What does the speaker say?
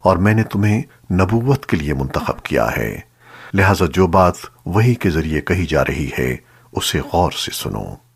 اور میں نے تمہیں نبوت کے لیے منتخب کیا ہے۔ لہذا جو بات وہی کے ذریعے کہی جا رہی ہے، اسے غور سے سنو۔